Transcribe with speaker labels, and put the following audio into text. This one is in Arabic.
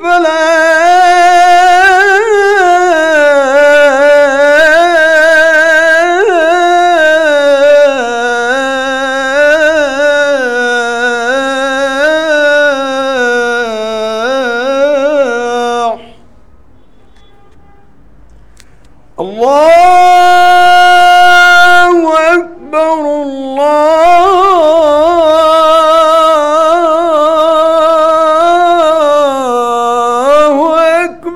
Speaker 1: الفلاح الله.